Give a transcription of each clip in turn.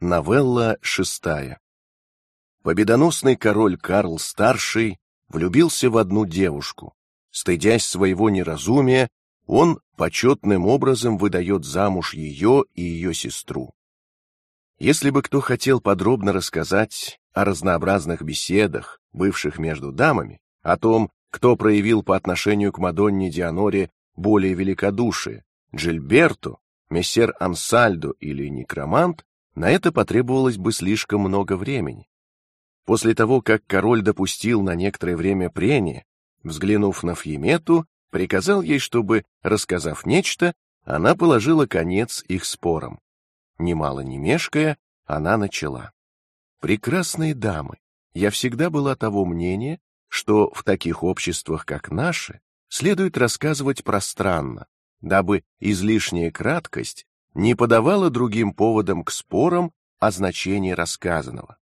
Новелла шестая. Победоносный король Карл Старший влюбился в одну девушку. Стыдясь своего неразумия, он почетным образом выдает замуж ее и ее сестру. Если бы кто хотел подробно рассказать о разнообразных беседах, бывших между дамами, о том, кто проявил по отношению к Мадонне Дианоре более великодушие, Джильберто, мессер Ансальдо или Некромант, на это потребовалось бы слишком много времени. После того, как король допустил на некоторое время прение, взглянув на Фьемету, приказал ей, чтобы, рассказав нечто, она положила конец их спорам. Немало не мешкая, она начала: "Прекрасные дамы, я всегда была того мнения, что в таких обществах, как наше, следует рассказывать пространно, дабы излишняя краткость не подавала другим поводом к спорам о значении рассказанного.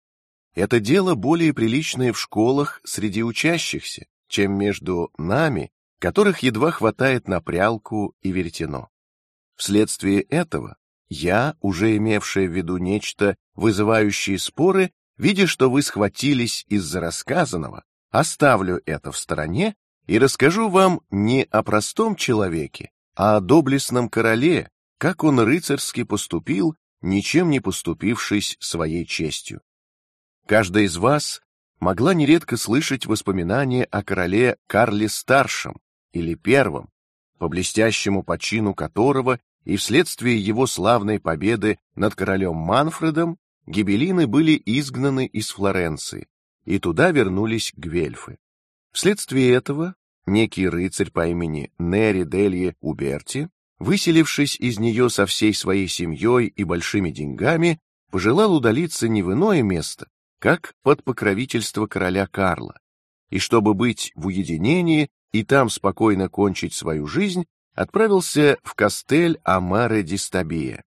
Это дело более приличное в школах среди учащихся, чем между нами, которых едва хватает на прялку и веретено. Вследствие этого я, уже имевшая в виду нечто вызывающее споры, видя, что вы схватились из-за рассказанного, оставлю это в стороне и расскажу вам не о простом человеке, а о доблестном короле, как он рыцарски поступил, ничем не поступившись своей честью. Каждая из вас могла нередко слышать воспоминания о короле Карле Старшем или Первом, по блестящему почину которого и вследствие его славной победы над королем Манфредом гибелины были изгнаны из Флоренции, и туда вернулись гвельфы. Вследствие этого некий рыцарь по имени Нери Делье Уберти выселившись из нее со всей своей семьей и большими деньгами, пожелал удалиться не в иное место, как под покровительство короля Карла, и чтобы быть в уединении и там спокойно кончить свою жизнь, отправился в Кастель Амаре ди Стабия.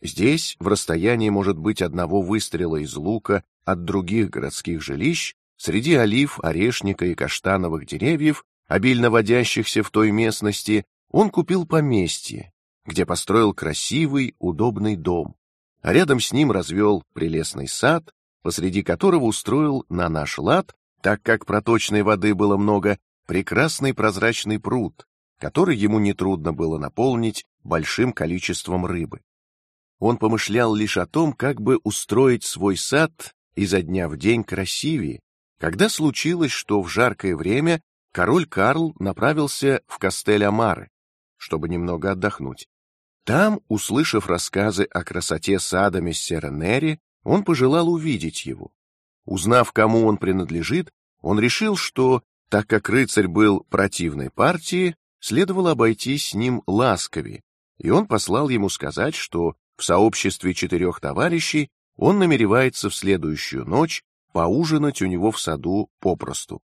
Здесь, в расстоянии, может быть, одного выстрела из лука от других городских жилищ, среди олив, орешника и каштановых деревьев, обильно водящихся в той местности, он купил поместье, где построил красивый, удобный дом, а рядом с ним развел прелестный сад, посреди которого устроил на наш лад, так как проточной воды было много, прекрасный прозрачный пруд, который ему не трудно было наполнить большим количеством рыбы. Он помышлял лишь о том, как бы устроить свой сад изо дня в день красивее, когда случилось, что в жаркое время король Карл направился в Кастель-Амаре, чтобы немного отдохнуть. Там, услышав рассказы о красоте сада мессера Нери, он пожелал увидеть его. Узнав, кому он принадлежит, он решил, что, так как рыцарь был противной партии, следовало обойтись с ним ласковее, и он послал ему сказать, что в сообществе четырех товарищей он намеревается в следующую ночь поужинать у него в саду попросту.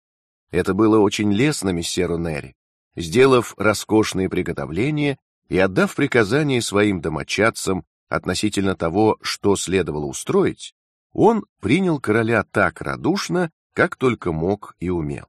Это было очень лестно мессеру Нери. Сделав роскошные приготовления и отдав приказание своим домочадцам относительно того, что следовало устроить, он принял короля так радушно, как только мог и умел.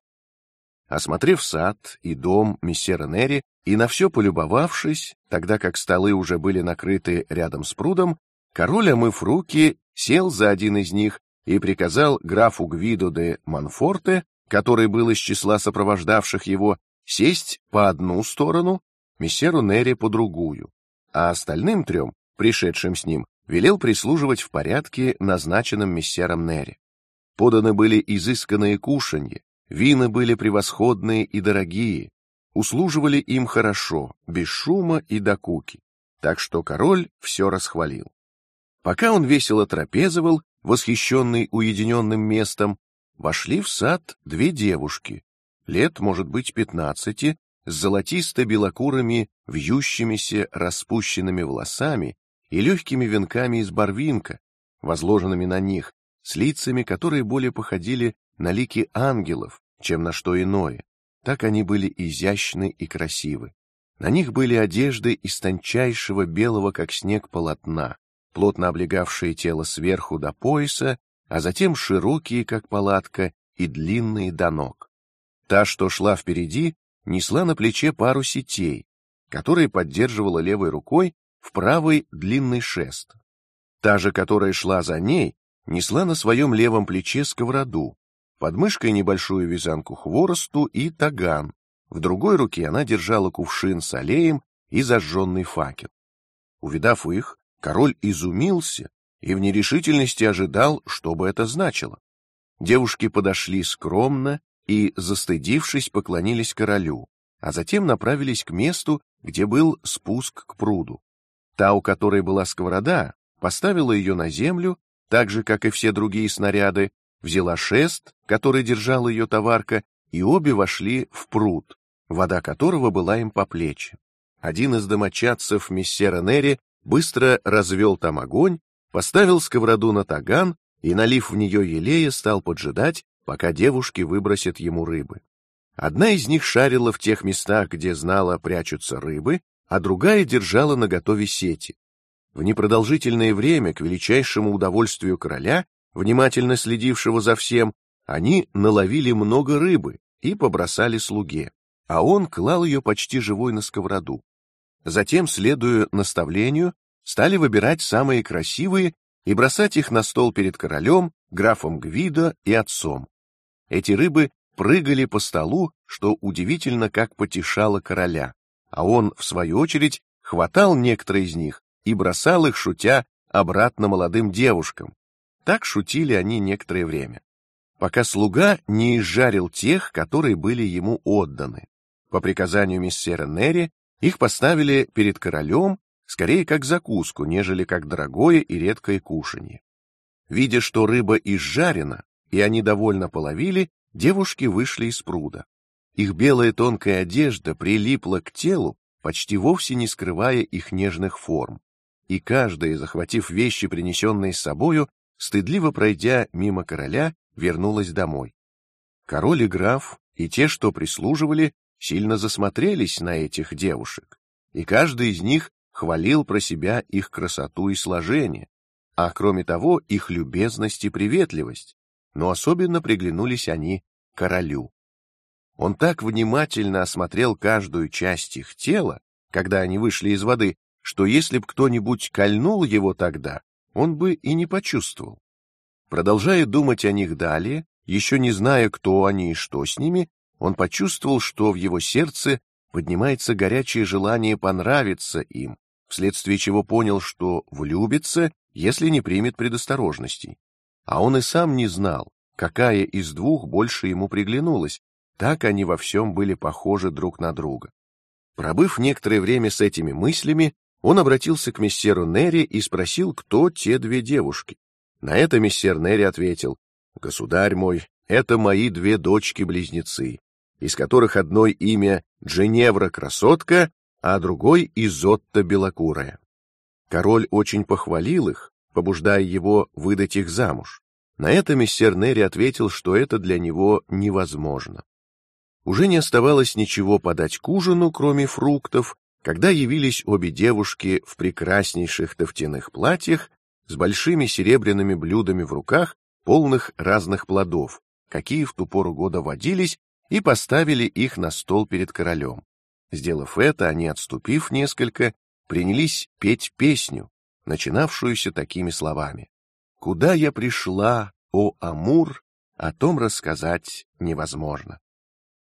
Осмотрев сад и дом мессера Нери и на все полюбовавшись, тогда как столы уже были накрыты рядом с прудом, король, омыв руки, сел за один из них и приказал графу Гвидо де Монфорте, который был из числа сопровождавших его, сесть по одну сторону, мессеру Нери по другую, а остальным трем, пришедшим с ним, велел прислуживать в порядке, назначенном мессером Нери. Поданы были изысканные кушанья, вина были превосходные и дорогие, услуживали им хорошо, без шума и докуки, так что король все расхвалил. Пока он весело трапезовал, восхищенный уединенным местом, вошли в сад две девушки, лет, может быть, пятнадцати, с золотисто-белокурыми, вьющимися распущенными волосами и легкими венками из барвинка, возложенными на них, с лицами, которые более походили на лики ангелов, чем на что иное. Так они были изящны и красивы. На них были одежды из тончайшего белого, как снег, полотна, плотно облегавшие тело сверху до пояса, а затем широкие, как палатка, и длинные до ног. Та, что шла впереди, несла на плече пару сетей, которые поддерживала левой рукой в правой длинный шест. Та же, которая шла за ней, несла на своем левом плече сковороду, под мышкой небольшую вязанку хворосту и таган. В другой руке она держала кувшин с алеем и зажженный факел. Увидав их, король изумился и в нерешительности ожидал, что бы это значило. Девушки подошли скромно и, застыдившись, поклонились королю, а затем направились к месту, где был спуск к пруду. Та, у которой была сковорода, поставила ее на землю, так же как и все другие снаряды, взяла шест, который держал ее товарка, и обе вошли в пруд, вода которого была им по плечи. Один из домочадцев мессера Нери быстро развел там огонь, поставил сковороду на таган и, налив в нее елея, стал поджидать, пока девушки выбросят ему рыбы. Одна из них шарила в тех местах, где знала прячутся рыбы, а другая держала на готове сети. В непродолжительное время, к величайшему удовольствию короля, внимательно следившего за всем, они наловили много рыбы и побросали слуге, а он клал ее почти живой на сковороду. Затем, следуя наставлению, стали выбирать самые красивые и бросать их на стол перед королем, графом Гвидо и отцом. Эти рыбы прыгали по столу, что удивительно, как потешало короля, а он в свою очередь хватал некоторые из них и бросал их, шутя, обратно молодым девушкам. Так шутили они некоторое время, пока слуга не изжарил тех, которые были ему отданы. По приказанию миссера Нери их поставили перед королем, скорее как закуску, нежели как дорогое и редкое кушанье. Видя, что рыба изжарена, и они довольно половили, девушки вышли из пруда. Их белая тонкая одежда прилипла к телу, почти вовсе не скрывая их нежных форм, и каждая, захватив вещи, принесенные с собою, стыдливо пройдя мимо короля, вернулась домой. Король и граф и те, что прислуживали, сильно засмотрелись на этих девушек, и каждый из них хвалил про себя их красоту и сложение, а кроме того их любезность и приветливость. Но особенно приглянулись они королю. Он так внимательно осмотрел каждую часть их тела, когда они вышли из воды, что если б кто-нибудь кольнул его тогда, он бы и не почувствовал. Продолжая думать о них далее, еще не зная, кто они и что с ними, он почувствовал, что в его сердце поднимается горячее желание понравиться им, вследствие чего понял, что влюбится, если не примет предосторожностей. А он и сам не знал, какая из двух больше ему приглянулась. Так они во всем были похожи друг на друга. Пробыв некоторое время с этими мыслями, он обратился к мессеру Нери и спросил, кто те две девушки. На это мессер Нери ответил: "Государь мой, это мои две дочки-близнецы, из которых одной имя Дженевра красотка, а другой Изотта белокурая. Король очень похвалил их, побуждая его выдать их замуж. На это мессер Нери ответил, что это для него невозможно. Уже не оставалось ничего подать к ужину, кроме фруктов, когда явились обе девушки в прекраснейших тофтяных платьях с большими серебряными блюдами в руках, полных разных плодов, какие в ту пору года водились и поставили их на стол перед королем. Сделав это, они, отступив несколько, принялись петь песню, начинавшуюся такими словами: "Куда я пришла, о Амур, о том рассказать невозможно".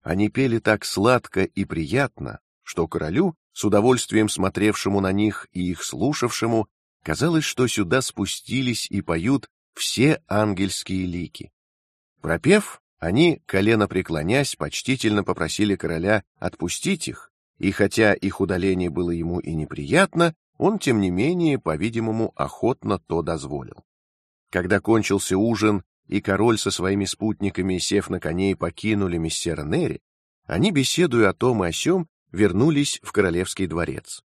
Они пели так сладко и приятно, что королю, с удовольствием смотревшему на них и их слушавшему, казалось, что сюда спустились и поют все ангельские лики. Пропев, они, колено преклонясь, почтительно попросили короля отпустить их, и хотя их удаление было ему и неприятно, он тем не менее, по-видимому, охотно то дозволил. Когда кончился ужин и король со своими спутниками, сев на коней, покинули мессера Нери, они, беседуя о том и о сём, вернулись в королевский дворец.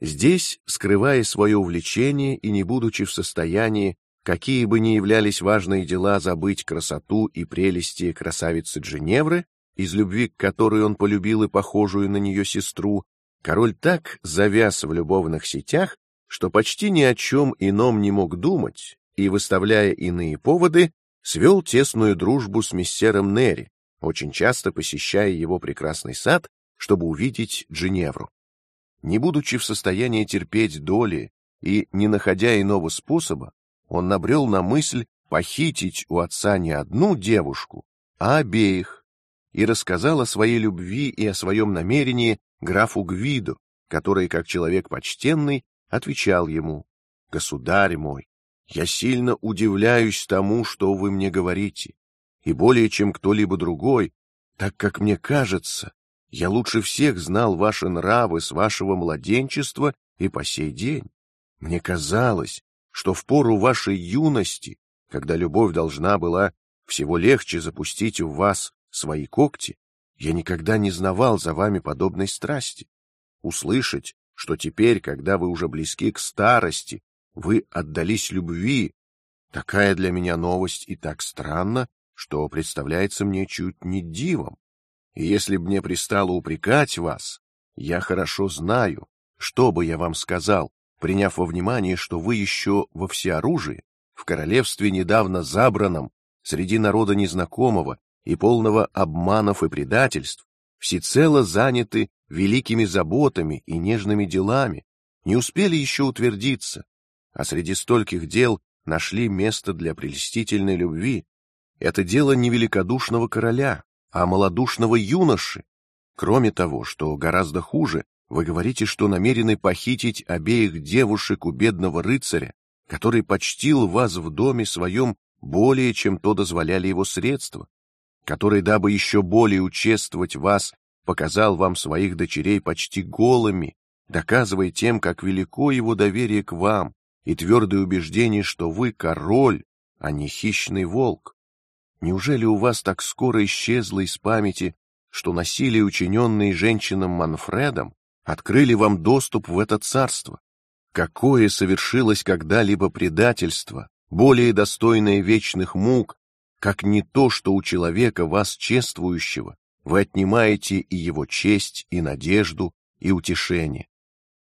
Здесь, скрывая свое увлечение и не будучи в состоянии какие бы ни являлись важные дела, забыть красоту и прелести красавицы Дженевры, из любви к которой он полюбил и похожую на нее сестру, король так завяз в любовных сетях, что почти ни о чем ином не мог думать, и выставляя иные поводы, свел тесную дружбу с мессером Нери, очень часто посещая его прекрасный сад, чтобы увидеть Дженевру. Не будучи в состоянии терпеть доли и, не находя иного способа, он набрел на мысль похитить у отца не одну девушку, а обеих, и рассказал о своей любви и о своем намерении графу Гвидо, который, как человек почтенный, отвечал ему: "Государь мой, я сильно удивляюсь тому, что вы мне говорите, и более чем кто-либо другой, так как мне кажется, я лучше всех знал ваши нравы с вашего младенчества и по сей день. Мне казалось, что в пору вашей юности, когда любовь должна была всего легче запустить в вас свои когти, я никогда не знавал за вами подобной страсти. Услышать, что теперь, когда вы уже близки к старости, вы отдались любви, такая для меня новость и так странна, что представляется мне чуть не дивом. И если б мне пристало упрекать вас, я хорошо знаю, что бы я вам сказал, приняв во внимание, что вы еще во всеоружии, в королевстве недавно забранном, среди народа незнакомого и полного обманов и предательств, всецело заняты великими заботами и нежными делами, не успели еще утвердиться, а среди стольких дел нашли место для прелестительной любви. Это дело не великодушного короля, а малодушного юноши. Кроме того, что гораздо хуже, вы говорите, что намерены похитить обеих девушек у бедного рыцаря, который почтил вас в доме своем более, чем то дозволяли его средства, который, дабы еще более учествовать вас, показал вам своих дочерей почти голыми, доказывая тем, как велико его доверие к вам и твердое убеждение, что вы король, а не хищный волк. Неужели у вас так скоро исчезло из памяти, что насилие, учиненное женщинам Манфредом, открыли вам доступ в это царство. Какое совершилось когда-либо предательство, более достойное вечных мук, как не то, что у человека вас чествующего вы отнимаете и его честь, и надежду, и утешение.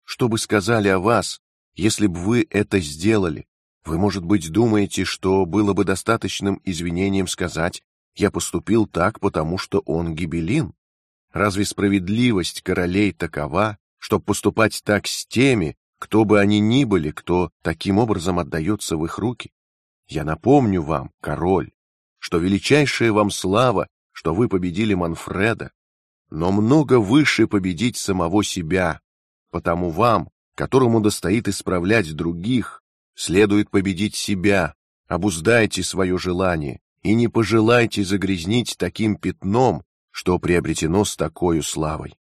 Что бы сказали о вас, если бы вы это сделали? Вы, может быть, думаете, что было бы достаточным извинением сказать: я поступил так, потому что он гибелин? Разве справедливость королей такова, чтобы поступать так с теми, кто бы они ни были, кто таким образом отдается в их руки? Я напомню вам, король, что величайшая вам слава, что вы победили Манфреда, но много выше победить самого себя, потому вам, которому достоит исправлять других, следует победить себя. Обуздайте свое желание и не пожелайте загрязнить таким пятном что приобретено с такой славой.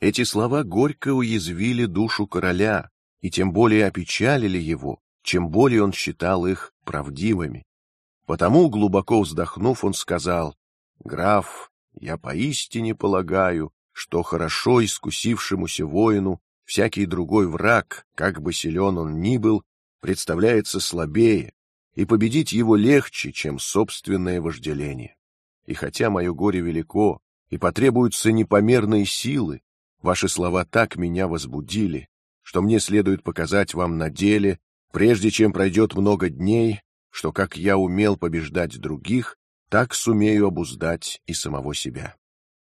Эти слова горько уязвили душу короля и тем более опечалили его, чем более он считал их правдивыми. Потому глубоко вздохнув, он сказал: "Граф, я поистине полагаю, что хорошо искусившемуся воину всякий другой враг, как бы силен он ни был, представляется слабее, и победить его легче, чем собственное вожделение. И хотя мое горе велико и потребуются непомерные силы, ваши слова так меня возбудили, что мне следует показать вам на деле, прежде чем пройдет много дней, что как я умел побеждать других, так сумею обуздать и самого себя.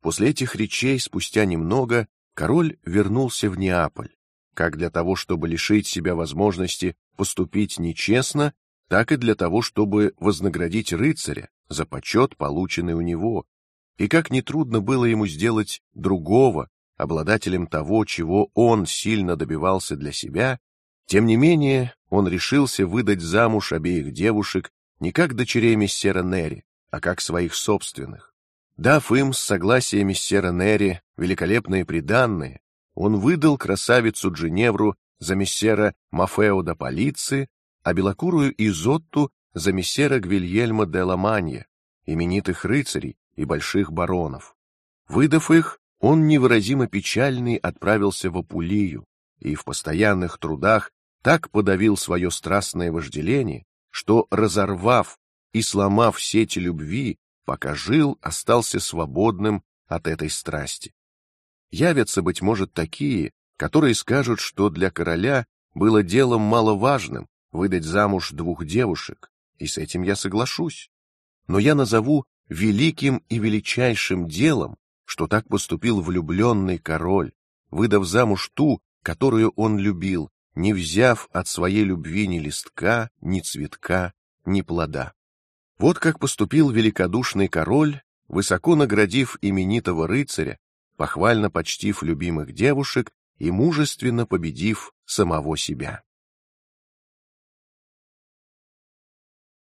После этих речей, спустя немного, король вернулся в Неаполь, как для того, чтобы лишить себя возможности поступить нечестно, так и для того, чтобы вознаградить рыцаря за почет, полученный у него, и как не трудно было ему сделать другого обладателем того, чего он сильно добивался для себя, тем не менее он решился выдать замуж обеих девушек не как дочерей мессера Нери, а как своих собственных. Дав им с согласия мессера Нери великолепные приданные, он выдал красавицу Джиневру за мессера Мафео да Полиции, а белокурую Изотту за мессера Гвильельма де Ламанья, именитых рыцарей и больших баронов. Выдав их, он невыразимо печальный отправился в Апулию и в постоянных трудах так подавил свое страстное вожделение, что разорвав и сломав сети любви, пока жил, остался свободным от этой страсти. Явятся быть может такие, которые скажут, что для короля было делом маловажным выдать замуж двух девушек, и с этим я соглашусь. Но я назову великим и величайшим делом, что так поступил влюбленный король, выдав замуж ту, которую он любил, не взяв от своей любви ни листка, ни цветка, ни плода. Вот как поступил великодушный король, высоко наградив именитого рыцаря, похвально почтив любимых девушек и мужественно победив самого себя.